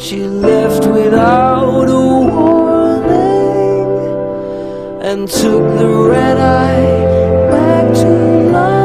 She left without a warning and took the red eye back to London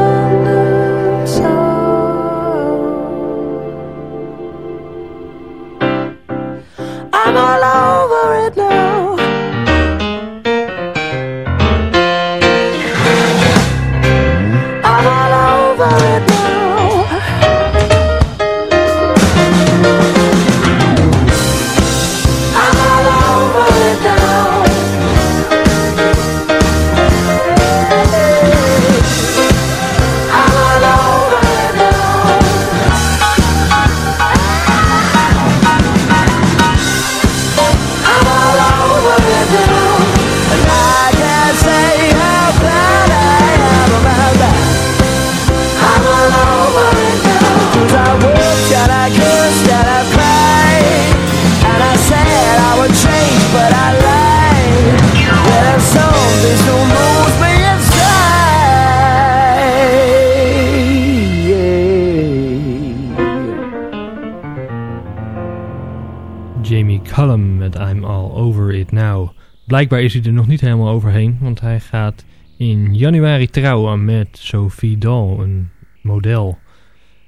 Blijkbaar is hij er nog niet helemaal overheen, want hij gaat in januari trouwen met Sophie Dahl, een model.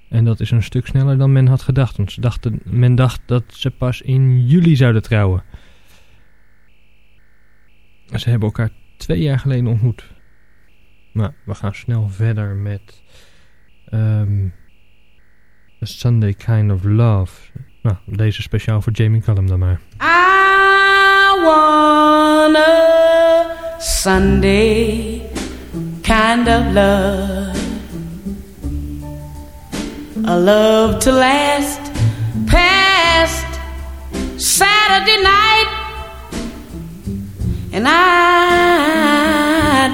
En dat is een stuk sneller dan men had gedacht, want ze dachten, men dacht dat ze pas in juli zouden trouwen. Ze hebben elkaar twee jaar geleden ontmoet. Maar we gaan snel verder met ehm, A Sunday Kind of Love. Nou, deze speciaal voor Jamie Cullum dan maar. I want a Sunday kind of love. A love to last past Saturday night. And I'd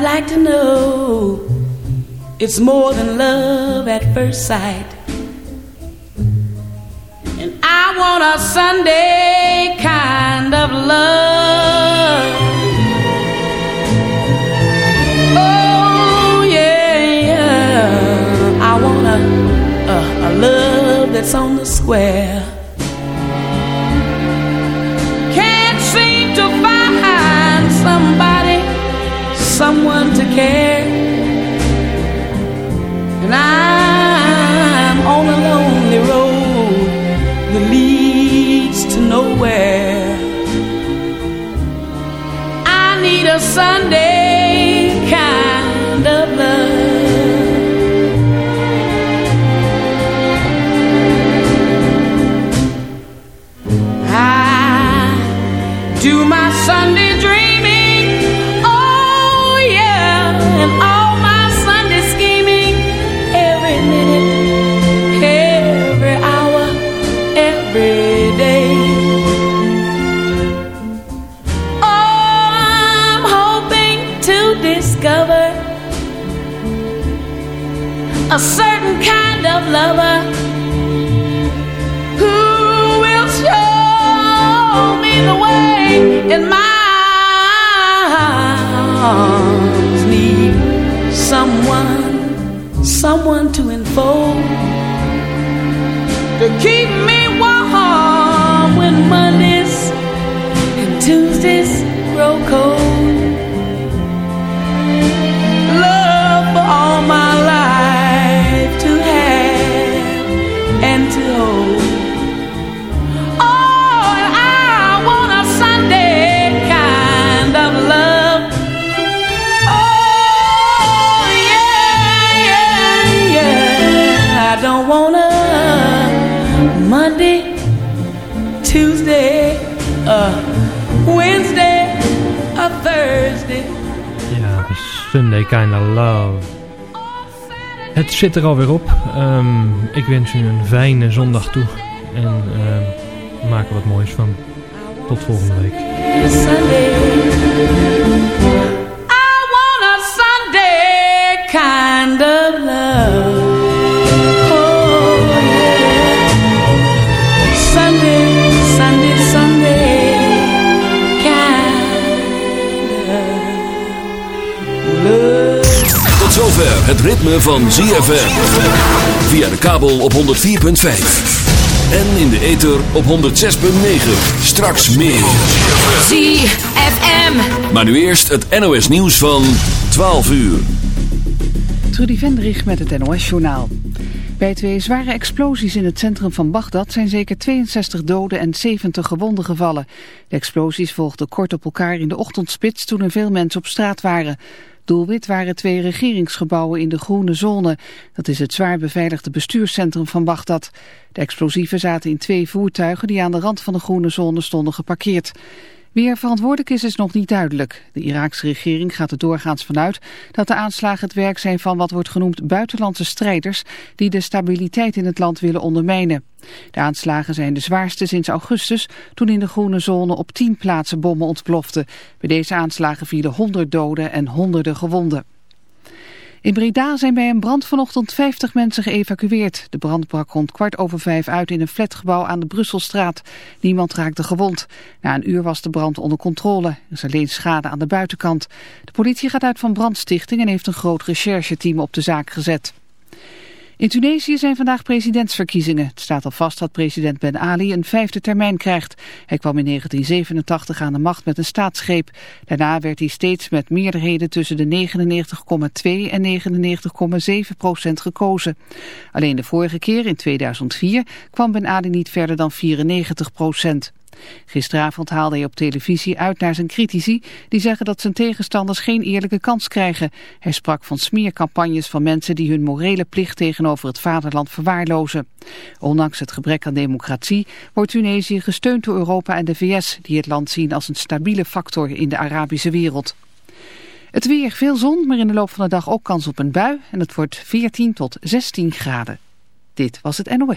like to know it's more than love at first sight. Want a Sunday kind of love. Oh, yeah, yeah. I want a, a, a love that's on the square. Can't seem to find somebody, someone to care. Someone someone to enfold to keep me warm zit er alweer op. Ehm, ik wens u een fijne zondag toe. En ehm, maak er wat moois van. Tot volgende week. Het ritme van ZFM. Via de kabel op 104.5. En in de ether op 106.9. Straks meer. ZFM. Maar nu eerst het NOS nieuws van 12 uur. Trudy Vendrich met het NOS-journaal. Bij twee zware explosies in het centrum van Bagdad zijn zeker 62 doden en 70 gewonden gevallen. De explosies volgden kort op elkaar in de ochtendspits toen er veel mensen op straat waren. Doelwit waren twee regeringsgebouwen in de groene zone. Dat is het zwaar beveiligde bestuurscentrum van Bagdad. De explosieven zaten in twee voertuigen die aan de rand van de groene zone stonden geparkeerd. Wie er verantwoordelijk is, is nog niet duidelijk. De Iraakse regering gaat er doorgaans vanuit dat de aanslagen het werk zijn van wat wordt genoemd buitenlandse strijders die de stabiliteit in het land willen ondermijnen. De aanslagen zijn de zwaarste sinds augustus toen in de groene zone op tien plaatsen bommen ontploften. Bij deze aanslagen vielen honderd doden en honderden gewonden. In Breda zijn bij een brand vanochtend 50 mensen geëvacueerd. De brand brak rond kwart over vijf uit in een flatgebouw aan de Brusselstraat. Niemand raakte gewond. Na een uur was de brand onder controle. Er is alleen schade aan de buitenkant. De politie gaat uit van brandstichting en heeft een groot rechercheteam op de zaak gezet. In Tunesië zijn vandaag presidentsverkiezingen. Het staat al vast dat president Ben Ali een vijfde termijn krijgt. Hij kwam in 1987 aan de macht met een staatsgreep. Daarna werd hij steeds met meerderheden tussen de 99,2 en 99,7 procent gekozen. Alleen de vorige keer, in 2004, kwam Ben Ali niet verder dan 94 procent. Gisteravond haalde hij op televisie uit naar zijn critici die zeggen dat zijn tegenstanders geen eerlijke kans krijgen. Hij sprak van smeercampagnes van mensen die hun morele plicht tegenover het vaderland verwaarlozen. Ondanks het gebrek aan democratie wordt Tunesië gesteund door Europa en de VS die het land zien als een stabiele factor in de Arabische wereld. Het weer, veel zon, maar in de loop van de dag ook kans op een bui en het wordt 14 tot 16 graden. Dit was het NOE.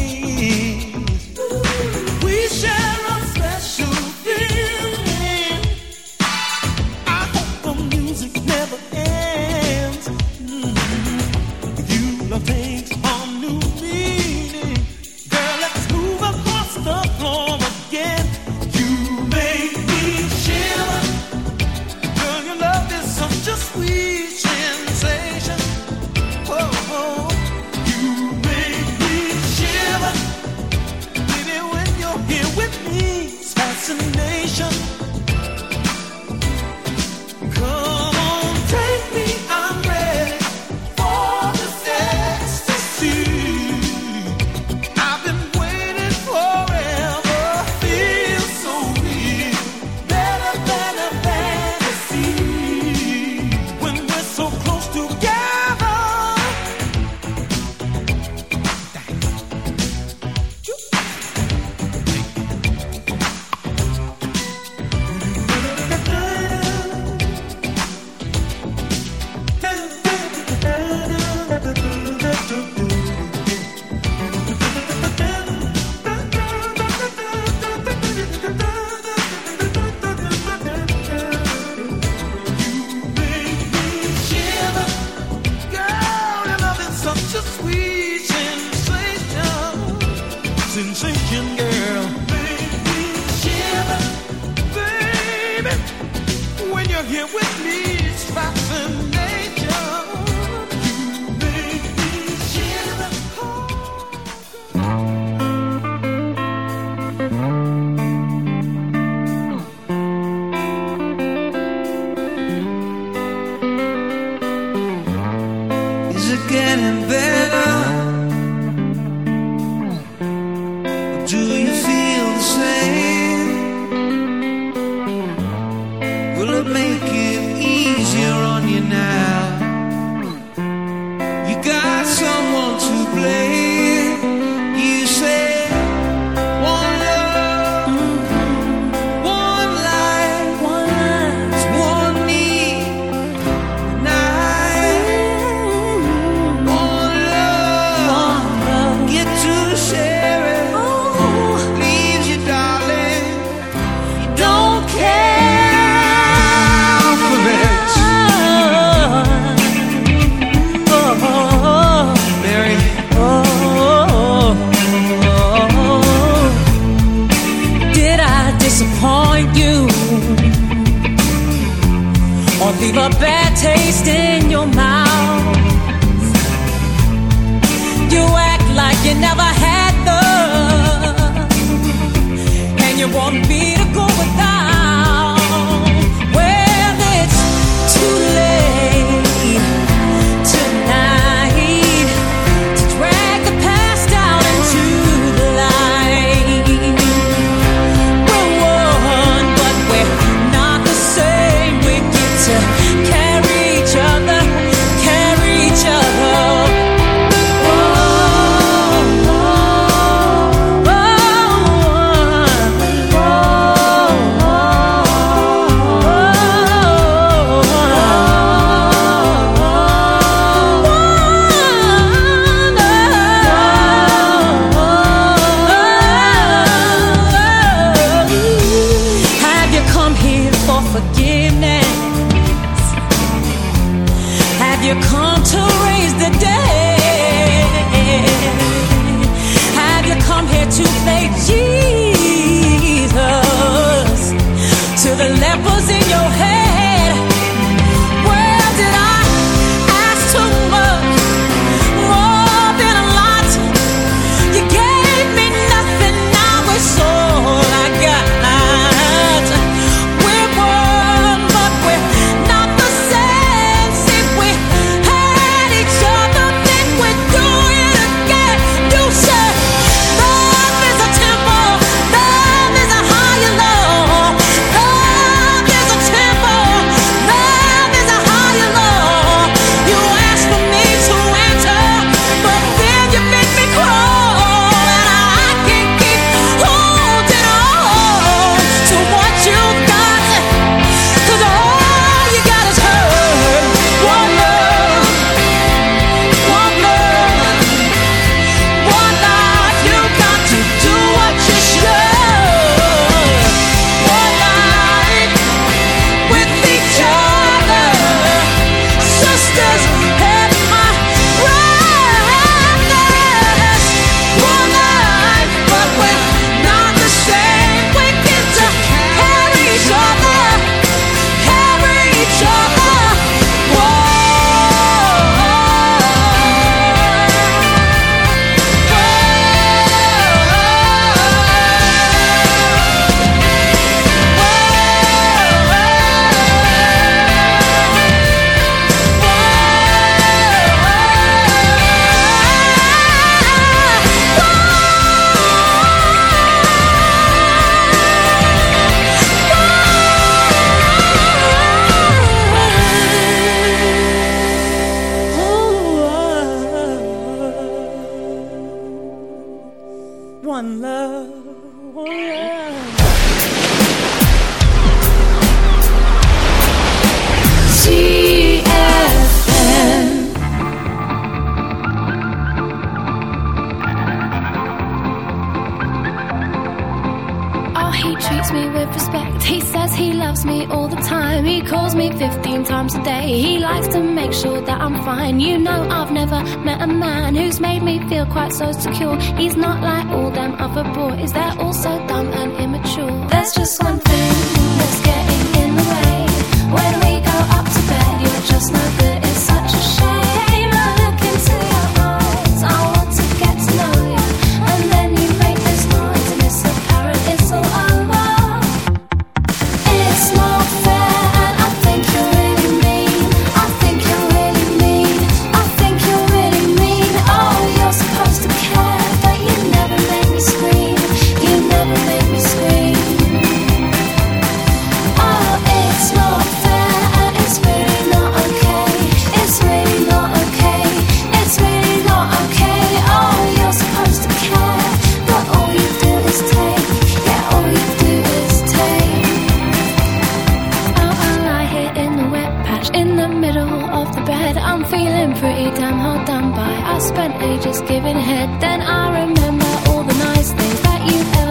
I'm feeling pretty damn hard done by. I spent ages giving head, then I remember all the nice things that you've ever.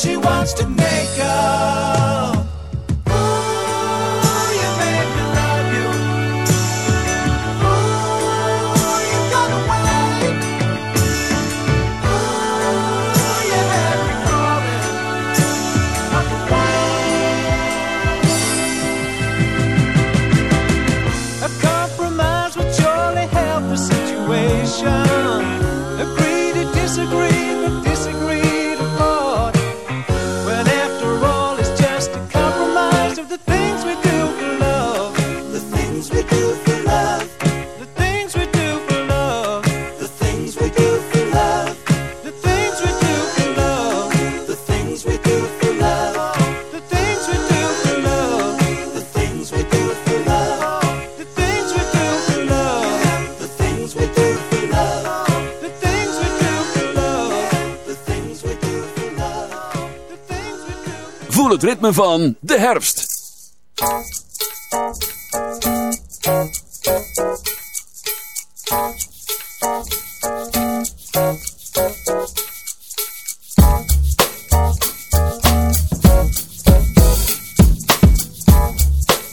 she wants to know. van de herfst.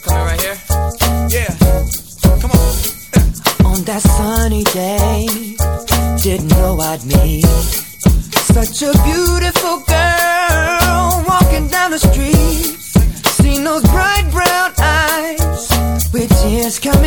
Come right here. Yeah. Come on. On that sunny day, didn't know I'd meet such a beautiful girl. coming.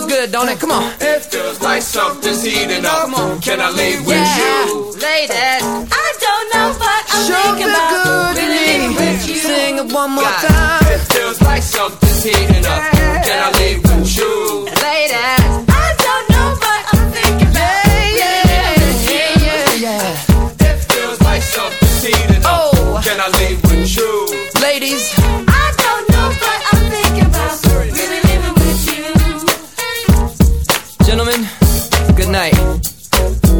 feels good, don't it? Come on. It feels like something's heating up. Come on. Can I leave with yeah, you? lady? I don't know what I'm sure thinking about. good really to me. Sing it one more God. time. It feels like something's heating up.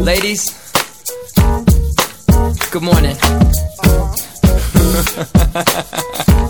Ladies, good morning.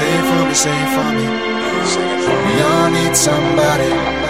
safe, for me, safe for me. We all need somebody.